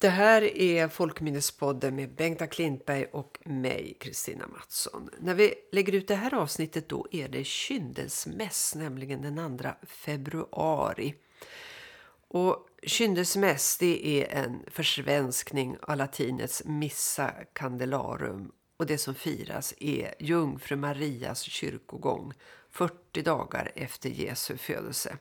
Det här är Folkminnespodden med Bengta Klintberg och mig, Kristina Mattsson. När vi lägger ut det här avsnittet då är det kyndelsmäss, nämligen den 2 februari. Och kyndelsmäss det är en försvenskning av latinets missa candelarum och det som firas är Jungfru Marias kyrkogång 40 dagar efter Jesu födelse.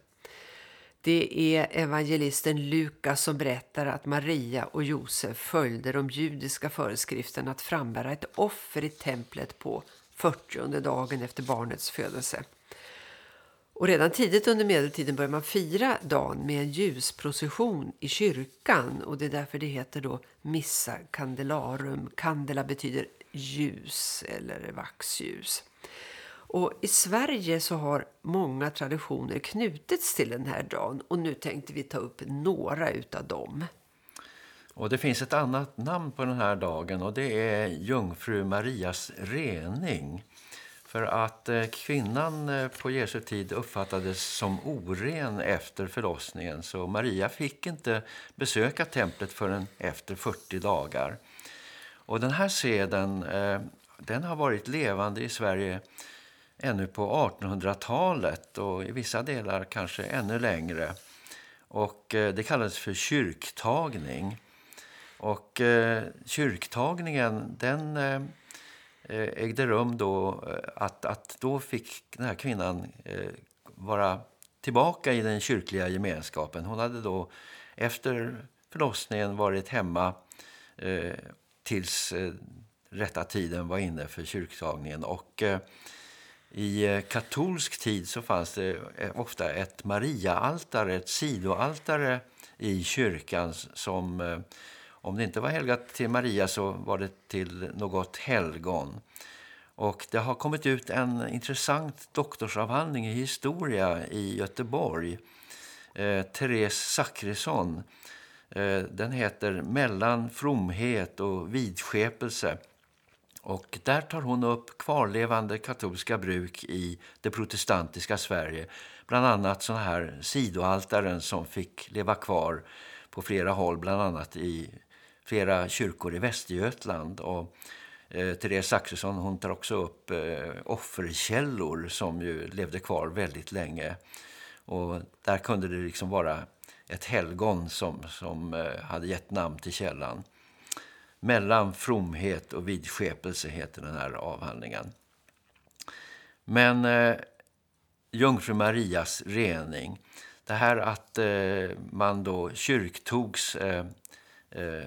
Det är evangelisten Lukas som berättar att Maria och Josef följde de judiska föreskrifterna att frambära ett offer i templet på 40 dagen efter barnets födelse. Och redan tidigt under medeltiden börjar man fira dagen med en ljusprocession i kyrkan och det är därför det heter då Missa Candelarum. Candela betyder ljus eller vaxljus. Och I Sverige så har många traditioner knutits till den här dagen och nu tänkte vi ta upp några utav dem. Och det finns ett annat namn på den här dagen och det är Jungfru Marias rening. För att eh, kvinnan eh, på Jesu tid uppfattades som oren efter förlossningen så Maria fick inte besöka templet förrän efter 40 dagar. Och den här seden eh, den har varit levande i Sverige ännu på 1800-talet och i vissa delar kanske ännu längre. Och eh, det kallades för kyrktagning. Och eh, kyrktagningen den eh, eh ägde rum då eh, att, att då fick den här kvinnan vara tillbaka i den kyrkliga gemenskapen. Hon hade då efter förlossningen varit hemma tills rätta tiden var inne för kyrktagningen. Och eh, i eh, katolsk tid så fanns det eh, ofta ett Maria-altare, ett sidoaltare i kyrkan som eh, om det inte var helgat till Maria så var det till något helgon. Och det har kommit ut en intressant doktorsavhandling i historia i Göteborg. Eh, Therese Zachrisson. Eh, den heter Mellan fromhet och vidskepelse. Och där tar hon upp kvarlevande katolska bruk i det protestantiska Sverige. Bland annat sådana här sidoaltaren som fick leva kvar på flera håll, bland annat i flera kyrkor i Västergötland. Och eh, Therese Axelsson hon tar också upp eh, offerkällor som ju levde kvar väldigt länge. Och där kunde det liksom vara ett helgon som, som eh, hade gett namn till källan. Mellan fromhet och vidskepelse heter den här avhandlingen. Men eh, Jungfru Marias rening. Det här att eh, man då kyrktogs eh, eh,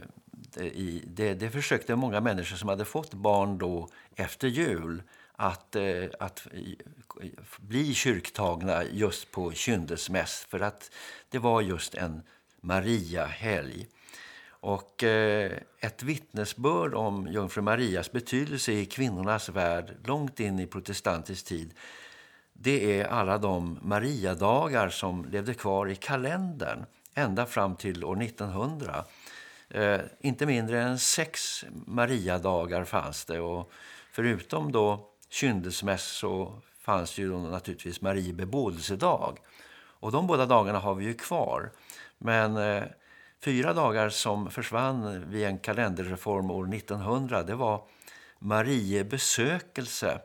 i, det, det försökte många människor som hade fått barn då efter jul att, eh, att bli kyrktagna just på kyndelsmäss för att det var just en Maria-helg. Och eh, ett vittnesbörd om Jungfru Marias betydelse i kvinnornas värld långt in i protestantisk tid det är alla de Mariadagar som levde kvar i kalendern ända fram till år 1900. Eh, inte mindre än sex Mariadagar fanns det och förutom då kyndelsmäss så fanns ju då naturligtvis Marie bebådelsedag. Och de båda dagarna har vi ju kvar. Men eh, fyra dagar som försvann vid en kalenderreform år 1900 det var Marie besökelse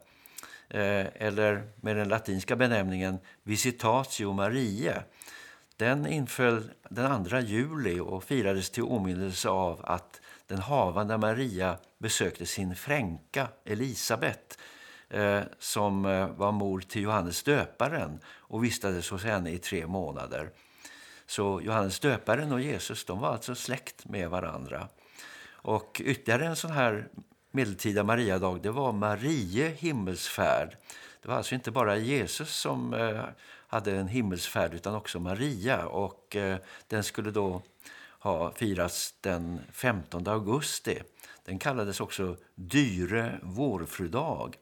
eh, eller med den latinska benämningen Visitatio Marie. Den inföll den 2 juli och firades till åminnelse av att den havande Maria besökte sin fränka Elisabet eh, som eh, var mor till Johannes döparen och vistades hos henne i tre månader. Så Johannes döparen och Jesus de var alltså släkt med varandra. Och ytterligare en sån här medeltida Mariadag det var Marie himmelsfärd. Det var alltså inte bara Jesus som eh, hade en himmelsfärd utan också Maria och eh, den skulle då ha firats den 15 augusti. Den kallades också Dyre vårfrudag.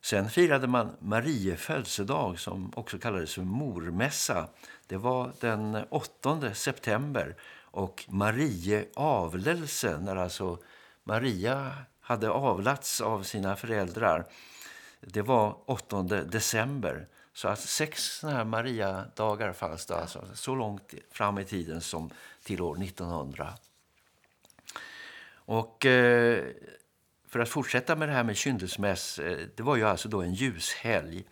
Sen firade man Marie födelsedag som också kallades för mormässa. Det var den 8 september och Marie avlelse när alltså Maria hade avlats av sina föräldrar. Det var 8 december. Så att sex såna här Maria-dagar fanns det alltså så långt fram i tiden som till år 1900. Och eh, för att fortsätta med det här med kyndelsmäss, eh, det var ju alltså då en ljushelg.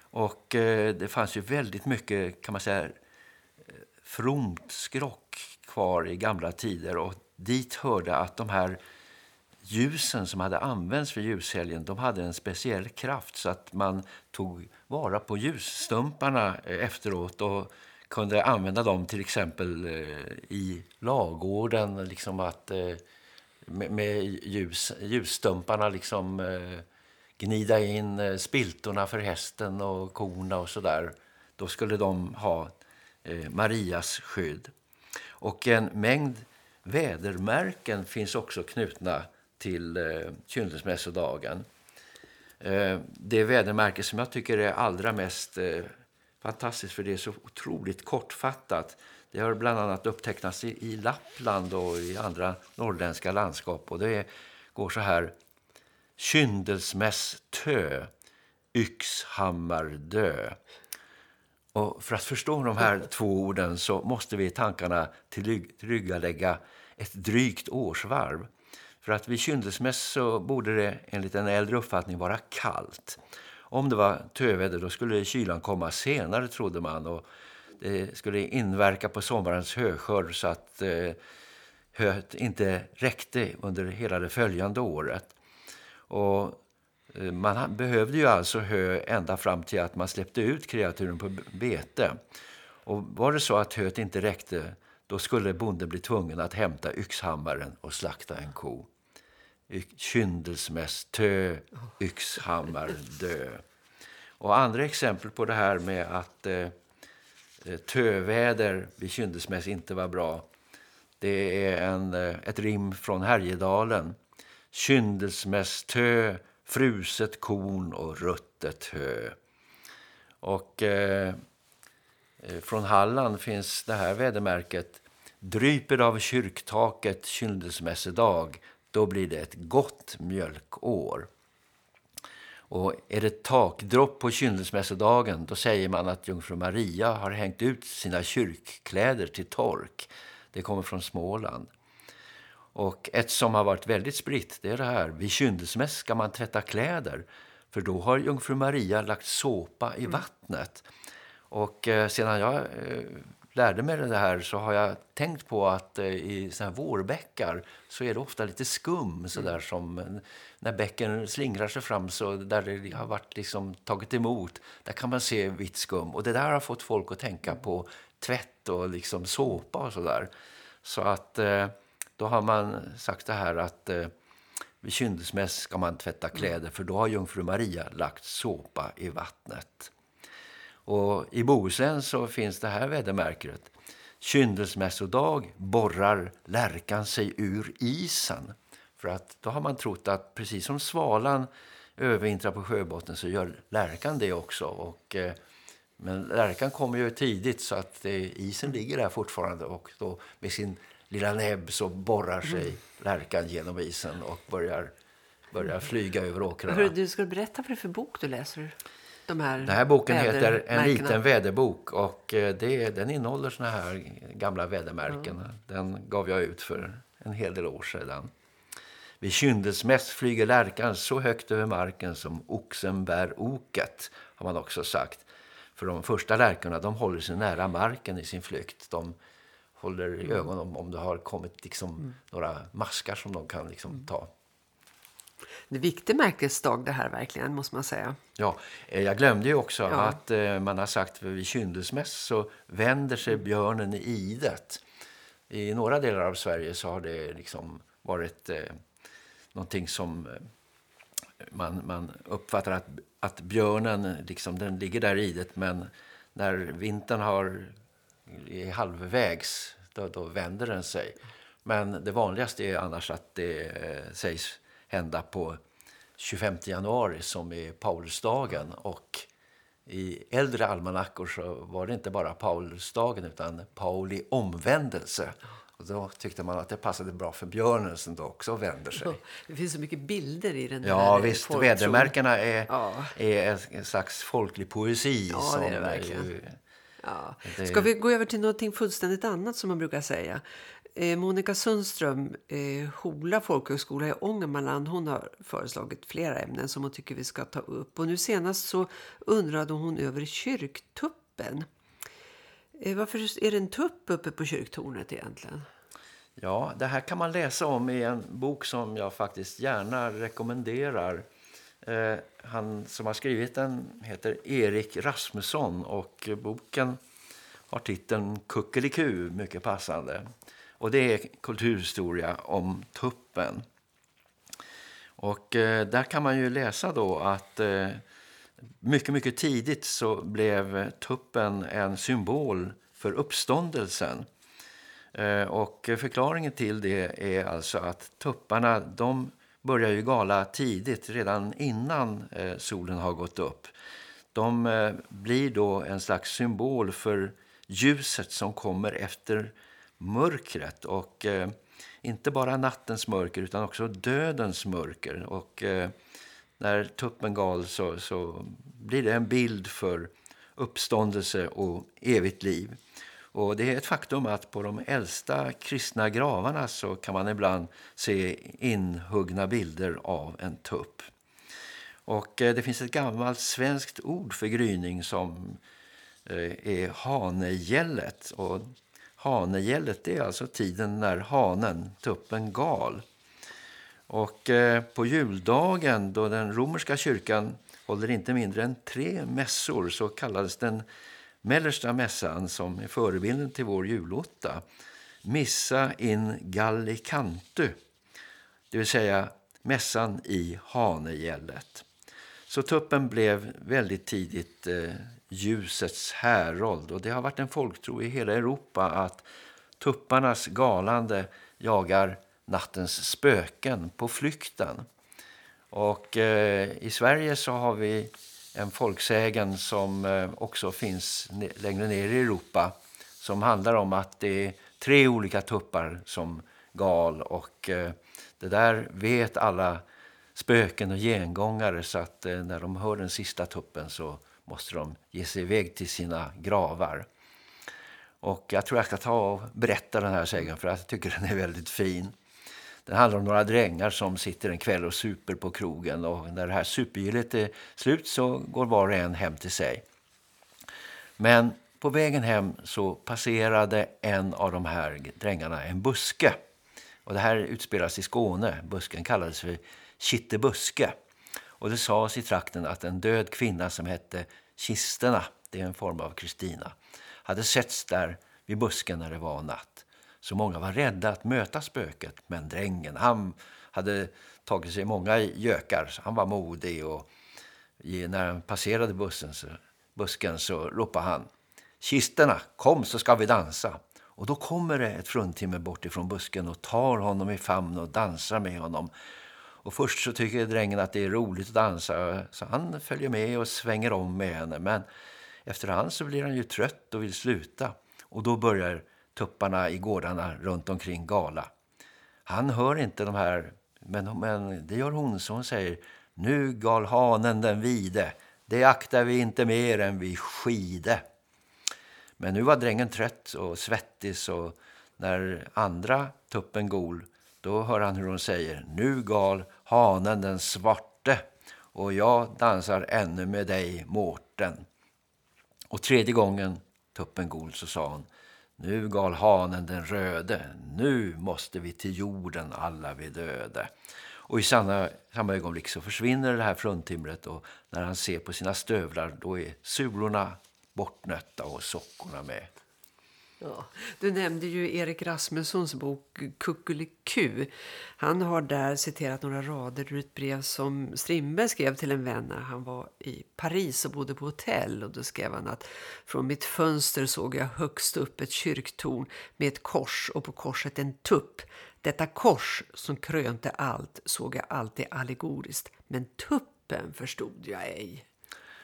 Och eh, det fanns ju väldigt mycket, kan man säga, fromt skrock kvar i gamla tider. Och dit hörde att de här ljusen som hade använts för ljushelgen, de hade en speciell kraft så att man tog vara på ljusstumparna efteråt och kunde använda dem till exempel eh, i lagården, liksom att eh, med, med ljus, ljusstumparna liksom eh, gnida in spiltorna för hästen och korna och sådär. Då skulle de ha eh, Marias skydd. Och en mängd vädermärken finns också knutna till eh, kyndelsmässodagen. Eh, det vädermärke som jag tycker är allra mest eh, fantastiskt för det är så otroligt kortfattat det har bland annat upptecknats i, i Lappland och i andra norrländska landskap. Och det går så här. Kyndelsmäss tö, yxhammar dö. Och för att förstå de här två orden så måste vi i tankarna tillryggalägga ett drygt årsvarv. För att vid kyndelsmäss så borde det enligt en äldre uppfattning vara kallt. Om det var töväder då skulle kylan komma senare trodde man och det skulle inverka på sommarens höskörd så att eh, höet inte räckte under hela det följande året. Och Eh, man behövde ju alltså hö ända fram till att man släppte ut kreaturen på bete. Och var det så att höet inte räckte, då skulle bonden bli tvungen att hämta yxhammaren och slakta en ko. Kyndelsmäst, tö, yxhammar, dö. Och andra exempel på det här med att eh, eh töväder vid kyndelsmäss inte var bra. Det är en, eh, ett rim från Härjedalen. Kyndelsmäss tö, fruset korn och ruttet hö. Och eh, eh, från Halland finns det här vädermärket. Dryper av kyrktaket kyndelsmässedag, då blir det ett gott mjölkår. Och är det takdropp på kyndelsmässedagen då säger man att jungfru Maria har hängt ut sina kyrkkläder till tork. Det kommer från Småland. Och ett som har varit väldigt spritt det är det här. Vid kyndelsmäss ska man tvätta kläder. För då har jungfru Maria lagt såpa i mm. vattnet. Och eh, sedan jag eh, lärde mig det här så har jag tänkt på att eh, i såna här vårbäckar så är det ofta lite skum så där mm. som när bäcken slingrar sig fram så där det har varit liksom tagit emot där kan man se vitt skum och det där har fått folk att tänka på tvätt och liksom såpa och så där. Så att eh, då har man sagt det här att eh, vid kyndelsmäss ska man tvätta kläder för då har jungfru Maria lagt såpa i vattnet. Och i Bohuslän så finns det här vädermärket. Kyndelsmässodag borrar lärkan sig ur isen. För att då har man trott att precis som svalan övervintrar på sjöbotten så gör lärkan det också. Och, eh, men lärkan kommer ju tidigt så att eh, isen ligger där fortfarande och då med sin lilla näbb så borrar sig mm. lärkan genom isen och börjar, börjar flyga över åkrarna. Du ska berätta vad det är för bok du läser de här Den här boken heter En liten väderbok och eh, det, den innehåller såna här gamla vädermärken. Mm. Den gav jag ut för en hel del år sedan. Vid kyndelsmäss flyger lärkan så högt över marken som oxen bär oket, har man också sagt. För de första lärkorna de håller sig nära marken i sin flykt. De håller i mm. ögonen om, om det har kommit liksom mm. några maskar som de kan liksom mm. ta. Det är viktig märkesdag det här verkligen måste man säga. Ja, eh, jag glömde ju också ja. att eh, man har sagt att vid kyndelsmäss så vänder sig björnen i idet. I några delar av Sverige så har det liksom varit eh, någonting som eh, man, man uppfattar att, att björnen liksom, den ligger där i idet men när vintern har är halvvägs då, då vänder den sig. Men det vanligaste är annars att det eh, sägs hända på 25 januari som är Paulusdagen och i äldre almanackor så var det inte bara Paulusdagen utan Pauli omvändelse. Och då tyckte man att det passade bra för björnen som då också vänder sig. Det finns så mycket bilder i den här. Ja visst, vädermärkena är, ja. är en slags folklig poesi. Ja, som det är det verkligen. Ju, ja. Ska vi gå över till något fullständigt annat som man brukar säga? eh, Monica Sundström, eh, Hola folkhögskola i Ångermanland, hon har föreslagit flera ämnen som hon tycker vi ska ta upp. Och nu senast så undrade hon över kyrktuppen. Eh, varför är det en tupp uppe på kyrktornet egentligen? Ja, det här kan man läsa om i en bok som jag faktiskt gärna rekommenderar. Eh, han som har skrivit den heter Erik Rasmusson och boken har titeln Kuckeliku, mycket passande. Och det är kulturhistoria om tuppen. Och eh, där kan man ju läsa då att eh, mycket, mycket tidigt så blev tuppen en symbol för uppståndelsen. Eh, och förklaringen till det är alltså att tupparna de börjar ju gala tidigt, redan innan eh, solen har gått upp. De eh, blir då en slags symbol för ljuset som kommer efter mörkret och eh, inte bara nattens mörker utan också dödens mörker. Och eh, när tuppen gal så, så blir det en bild för uppståndelse och evigt liv. Och det är ett faktum att på de äldsta kristna gravarna så kan man ibland se inhuggna bilder av en tupp. Och eh, det finns ett gammalt svenskt ord för gryning som eh, är hanegället. Och hanegället är alltså tiden när hanen, tuppen, gal. Och eh, på juldagen då den romerska kyrkan håller inte mindre än tre mässor så kallades den mellersta mässan som är förebilden till vår julotta. Missa in Gallicantu, det vill säga mässan i Hanegället. Så tuppen blev väldigt tidigt eh, ljusets härold och det har varit en folktro i hela Europa att tupparnas galande jagar nattens spöken på flykten. Och eh, i Sverige så har vi en folksägen som eh, också finns längre ner i Europa som handlar om att det är tre olika tuppar som gal och eh, det där vet alla spöken och gengångare så att eh, när de hör den sista tuppen så måste de ge sig iväg till sina gravar. Och jag tror jag ska ta och berätta den här sägen för jag tycker den är väldigt fin. Den handlar om några drängar som sitter en kväll och super på krogen. Och när det här supergillet är slut så går var och en hem till sig. Men på vägen hem så passerade en av de här drängarna en buske. Och det här utspelas i Skåne. Busken kallades för Kittebuske. Och det sades i trakten att en död kvinna som hette Kisterna, det är en form av Kristina, hade setts där vid busken när det var natt. Så många var rädda att möta spöket. Men drängen, han hade tagit sig många gökar. Så han var modig och när han passerade bussen så, busken så ropade han Kisterna, kom så ska vi dansa. Och då kommer det ett fruntimmer bort ifrån busken och tar honom i famn och dansar med honom. Och först så tycker drängen att det är roligt att dansa så han följer med och svänger om med henne. Men efterhand så blir han ju trött och vill sluta. Och då börjar tupparna i gårdarna runt omkring Gala. Han hör inte de här, men, men det gör hon så hon säger Nu gal hanen den vide, det aktar vi inte mer än vi skide. Men nu var drängen trött och svettig så när andra tuppen gol, då hör han hur hon säger Nu gal hanen den svarte och jag dansar ännu med dig Mårten. Och tredje gången tuppen gol så sa hon nu gal hanen den röde, nu måste vi till jorden alla vi döde. Och i samma, samma ögonblick så försvinner det här fruntimret och när han ser på sina stövlar då är sulorna bortnötta och sockorna med. Ja, du nämnde ju Erik Rasmussons bok Kuckeliku. Han har där citerat några rader ur ett brev som Strindberg skrev till en vän när han var i Paris och bodde på hotell. Och då skrev han att från mitt fönster såg jag högst upp ett kyrktorn med ett kors och på korset en tupp. Detta kors som krönte allt såg jag alltid allegoriskt, men tuppen förstod jag ej.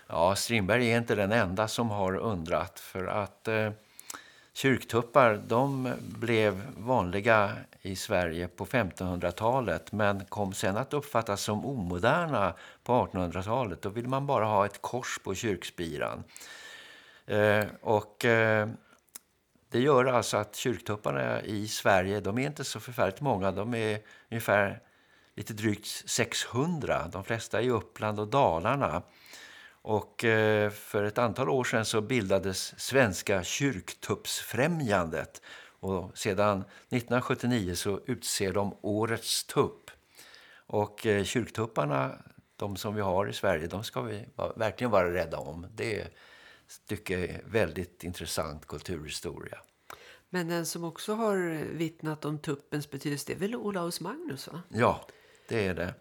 Ja, Strindberg är inte den enda som har undrat för att... Eh Kyrktuppar de blev vanliga i Sverige på 1500-talet men kom sen att uppfattas som omoderna på 1800-talet. Då ville man bara ha ett kors på kyrkspiran. Eh, och eh, det gör alltså att kyrktupparna i Sverige, de är inte så förfärligt många. De är ungefär lite drygt 600. De flesta i Uppland och Dalarna. Och eh, för ett antal år sedan så bildades Svenska kyrktuppsfrämjandet. Och sedan 1979 så utser de årets tupp. Och eh, kyrktupparna, de som vi har i Sverige, de ska vi verkligen vara rädda om. Det är väldigt intressant kulturhistoria. Men den som också har vittnat om tuppens betydelse, det är väl Olaus Magnus va? Ja, det är det.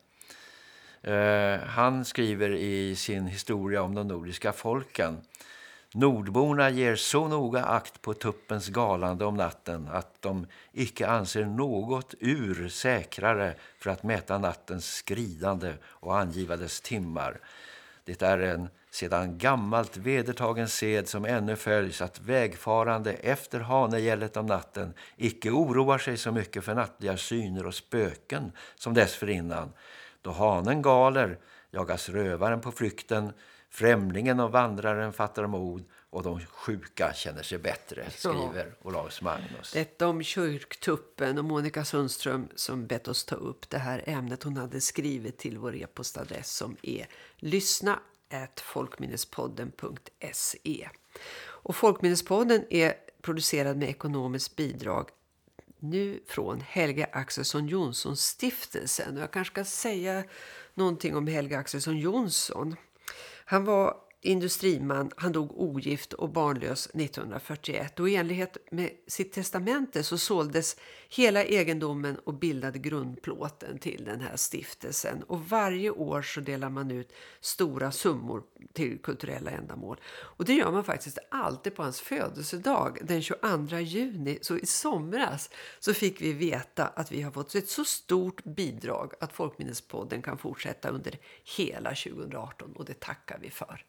Eh, han skriver i sin historia om de nordiska folken. Nordborna ger så noga akt på tuppens galande om natten att de icke anser något ur säkrare för att mäta nattens skridande och angiva dess timmar. Det är en sedan gammalt vedertagen sed som ännu följs att vägfarande efter hanegället om natten icke oroar sig så mycket för nattliga syner och spöken som dessförinnan. Då hanen galer jagas rövaren på flykten, främlingen och vandraren fattar mod och de sjuka känner sig bättre, skriver. Olaus Magnus. Detta om kyrktuppen och Monica Sundström som bett oss ta upp det här ämnet hon hade skrivit till vår e-postadress som är lyssna folkminnespodden.se. Och Folkminnespodden är producerad med ekonomiskt bidrag nu från Helge Axelsson Jonsson stiftelsen. Och jag kanske ska säga någonting om Helge Axelsson Jonsson. Han var industriman, han dog ogift och barnlös 1941 och i enlighet med sitt testamente så såldes hela egendomen och bildade grundplåten till den här stiftelsen. Och varje år så delar man ut stora summor till kulturella ändamål. Och det gör man faktiskt alltid på hans födelsedag den 22 juni. Så i somras så fick vi veta att vi har fått ett så stort bidrag att Folkminnespodden kan fortsätta under hela 2018 och det tackar vi för.